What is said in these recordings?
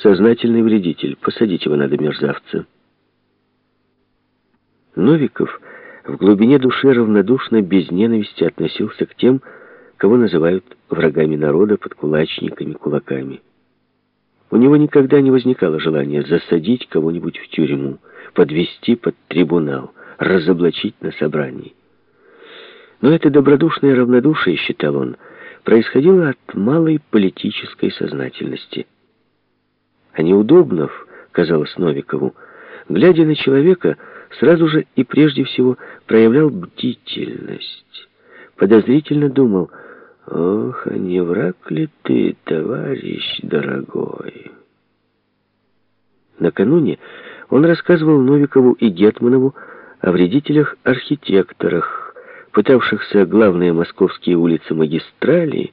Сознательный вредитель. Посадить его надо, мерзавца. Новиков в глубине души равнодушно, без ненависти относился к тем, кого называют врагами народа, подкулачниками, кулаками. У него никогда не возникало желания засадить кого-нибудь в тюрьму, подвести под трибунал, разоблачить на собрании. Но это добродушное равнодушие, считал он, происходило от малой политической сознательности. А Неудобнов, казалось Новикову, глядя на человека, сразу же и прежде всего проявлял бдительность. Подозрительно думал, ох, а не враг ли ты, товарищ дорогой? Накануне он рассказывал Новикову и Гетманову о вредителях-архитекторах, пытавшихся главные московские улицы магистрали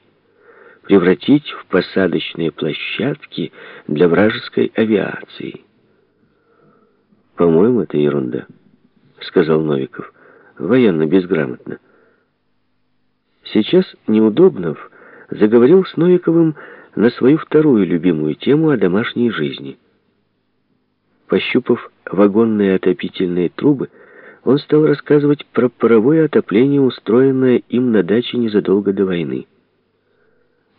превратить в посадочные площадки для вражеской авиации. «По-моему, это ерунда», — сказал Новиков. «Военно безграмотно». Сейчас Неудобнов заговорил с Новиковым на свою вторую любимую тему о домашней жизни. Пощупав вагонные отопительные трубы, он стал рассказывать про паровое отопление, устроенное им на даче незадолго до войны.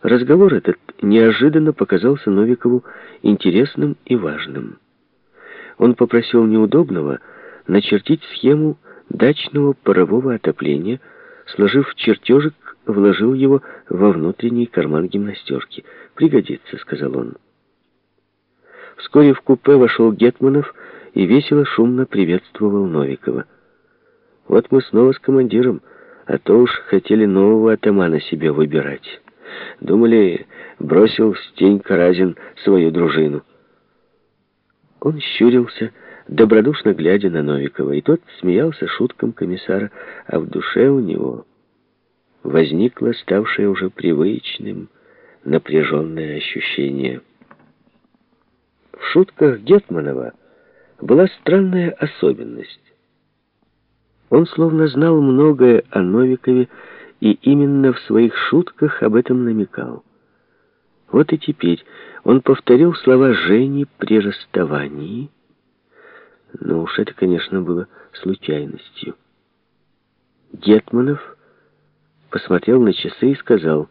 Разговор этот неожиданно показался Новикову интересным и важным. Он попросил неудобного начертить схему дачного парового отопления, сложив чертежик, вложил его во внутренний карман гимнастерки. «Пригодится», — сказал он. Вскоре в купе вошел Гетманов и весело, шумно приветствовал Новикова. Вот мы снова с командиром, а то уж хотели нового атамана себе выбирать. Думали, бросил Стенька Разин свою дружину. Он щурился, добродушно глядя на Новикова, и тот смеялся шуткам комиссара, а в душе у него возникло ставшее уже привычным напряженное ощущение. В шутках Гетманова была странная особенность. Он словно знал многое о Новикове и именно в своих шутках об этом намекал. Вот и теперь он повторил слова Жени при расставании, но уж это, конечно, было случайностью. Гетманов посмотрел на часы и сказал,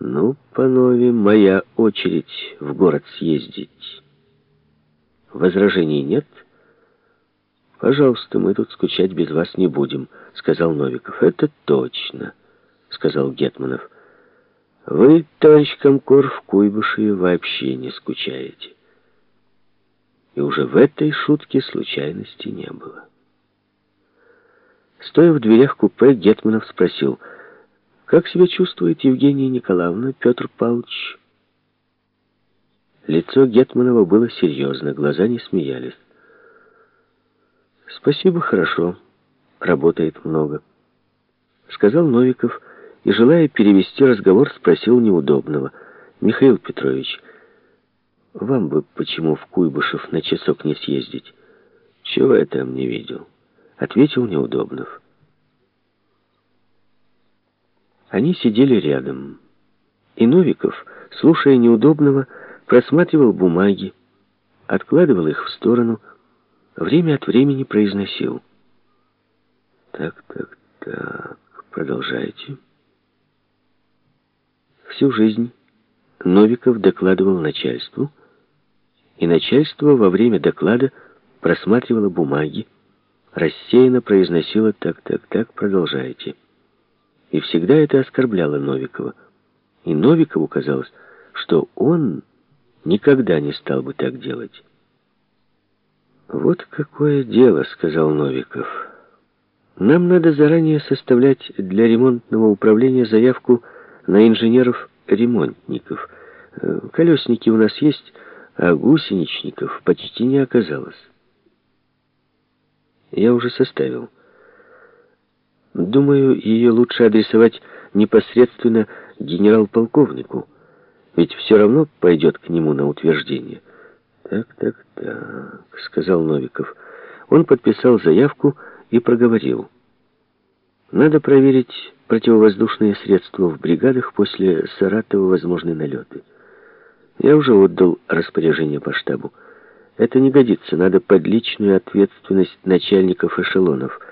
«Ну, панове, моя очередь в город съездить. Возражений нет?» «Пожалуйста, мы тут скучать без вас не будем», — сказал Новиков. «Это точно», — сказал Гетманов. «Вы, товарищ Комкор, в Куйбышеве вообще не скучаете». И уже в этой шутке случайности не было. Стоя в дверях купе, Гетманов спросил, «Как себя чувствует Евгения Николаевна, Петр Павлович?» Лицо Гетманова было серьезно, глаза не смеялись. «Спасибо, хорошо. Работает много», — сказал Новиков, и, желая перевести разговор, спросил неудобного. «Михаил Петрович, вам бы почему в Куйбышев на часок не съездить?» «Чего я там не видел?» — ответил Неудобнов. Они сидели рядом, и Новиков, слушая Неудобного, просматривал бумаги, откладывал их в сторону, время от времени произносил. «Так, так, так, продолжайте». Всю жизнь Новиков докладывал начальству, и начальство во время доклада просматривало бумаги, рассеянно произносило «так, так, так, продолжайте». И всегда это оскорбляло Новикова. И Новикову казалось, что он никогда не стал бы так делать. «Вот какое дело», — сказал Новиков. «Нам надо заранее составлять для ремонтного управления заявку на инженеров-ремонтников. Э, колесники у нас есть, а гусеничников почти не оказалось». «Я уже составил. Думаю, ее лучше адресовать непосредственно генерал-полковнику, ведь все равно пойдет к нему на утверждение». «Так, так, так», — сказал Новиков. Он подписал заявку и проговорил. «Надо проверить противовоздушные средства в бригадах после Саратова возможны налеты. Я уже отдал распоряжение по штабу. Это не годится, надо под личную ответственность начальников эшелонов —